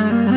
Bye.